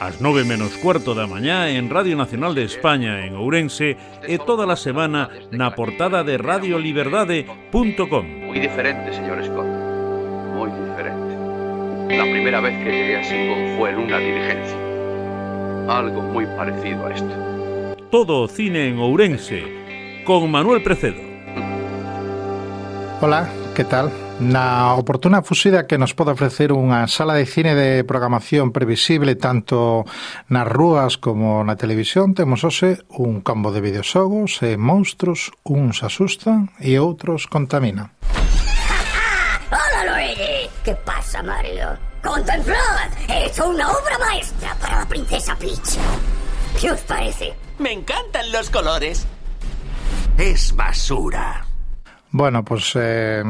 ás 9 menos cuarto da mañá en Radio Nacional de España en Ourense e toda a semana na portada de radioliberdade.com. Muy diferente, señor Scott. Muy diferente. La primera vez que llegué a Singon fue en una diligencia. Algo muy parecido a esto. Todo o cine en Ourense con Manuel Precedo. Hola, que tal? Na oportuna fuxida que nos pode ofrecer unha sala de cine de programación previsible tanto nas rúas como na televisión, temos hoxe un combo de videoxogos e monstruos, uns asustan e outros contaminan. Hola Luigi, que pasa Mario? Contemplad, he hecho unha obra maestra para a princesa Peach. Que os parece? Me encantan los colores. Es basura. Bueno, pues eh,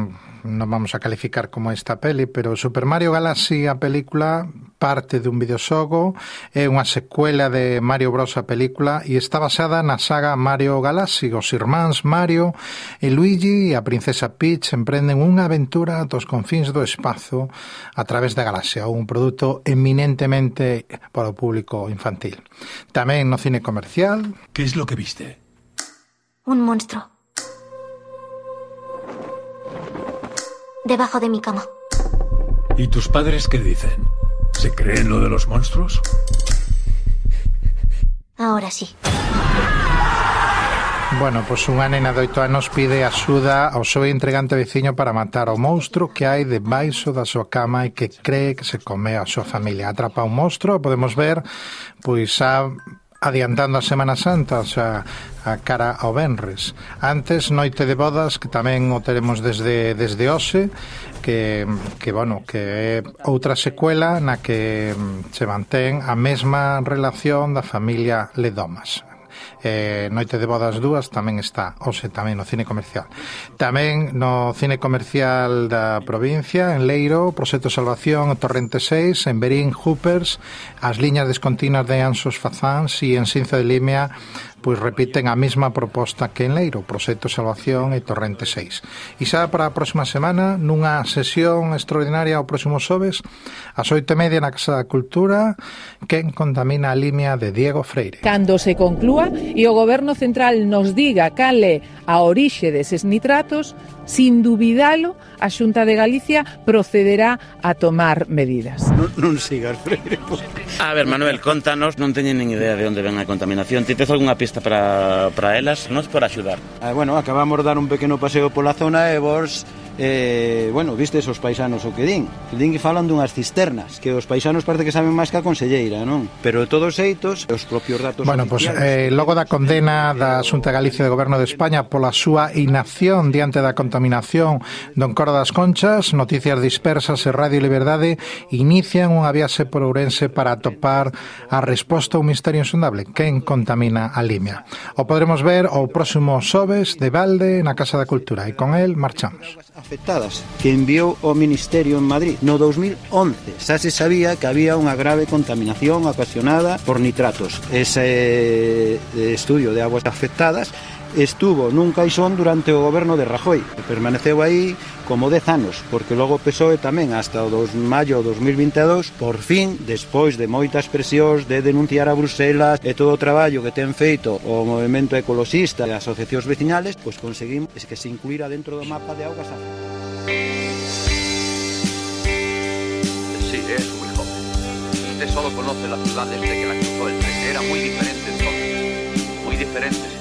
non vamos a calificar como esta peli, pero Super Mario Galaxy, a película, parte dun videoxogo, é unha secuela de Mario Bros a película e está basada na saga Mario Galaxy. Os irmáns Mario e Luigi e a princesa Peach emprenden unha aventura dos confins do espazo a través da galaxia, un produto eminentemente para o público infantil. Tamén no cine comercial. Que es lo que viste? Un monstruo. Debajo de mi cama. ¿Y tus padres qué dicen? ¿Se creen lo de los monstruos? Ahora sí. Bueno, pois pues unha nena de oito anos pide axuda ao seu entregante veciño para matar o monstro que hai debaixo da súa cama e que cree que se come a súa familia. Atrapa un monstro, podemos ver, pois a adiantando a Semana Santa, xa a cara ao Benres. Antes, Noite de Bodas, que tamén o teremos desde, desde Ose, que, que, bueno, que é outra secuela na que mm, se mantén a mesma relación da familia Ledomas eh, Noite de Bodas 2 tamén está, hoxe tamén no cine comercial. Tamén no cine comercial da provincia, en Leiro, Proxecto Salvación, Torrente 6, en Berín, Hoopers, as liñas descontinuas de Ansos Fazans e en Cinza de Limia pois repiten a mesma proposta que en Leiro, Proxecto Salvación e Torrente 6. E xa para a próxima semana, nunha sesión extraordinaria o próximo xoves, ás oito e media na Casa da Cultura, quen contamina a limia de Diego Freire. Cando se conclúa, E o goberno central nos diga cale a orixe deses nitratos, sin dubidalo, a Xunta de Galicia procederá a tomar medidas. Non, non sigas, Freire. A ver, Manuel, contanos, non teñen nin idea de onde ven a contaminación. Ti tes algunha pista para, para elas? Nos por axudar. Ah, bueno, acabamos de dar un pequeno paseo pola zona e vos eh, bueno, vistes os paisanos o que din. Din que falan dunhas cisternas que os paisanos parece que saben máis que a conselleira non? pero de todos xeitos os propios datos bueno, pues, eh, logo da condena da Xunta Galicia de Goberno de España pola súa inacción diante da contaminación don Coro das Conchas Noticias Dispersas e Radio Liberdade inician unha viaxe por Ourense para atopar a resposta a un misterio insondable quen contamina a Limia. O podremos ver o próximo Sobes de Valde na Casa da Cultura e con el marchamos afectadas que enviou o Ministerio en Madrid no 2011. Xa se sabía que había unha grave contaminación ocasionada por nitratos. Ese eh, estudio de aguas afectadas estuvo nun caixón durante o goberno de Rajoy. Permaneceu aí como 10 anos, porque logo PSOE tamén hasta o 2 maio 2022, por fin, despois de moitas presións de denunciar a Bruselas e todo o traballo que ten feito o movimento ecologista e as asociacións vecinales, pois conseguimos que se incluíra dentro do mapa de augas afectadas. Sí, es muy joven. Usted solo conoce la ciudad desde que la cruzó el tren. Era muy diferente entonces, muy diferente.